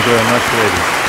уже на связи.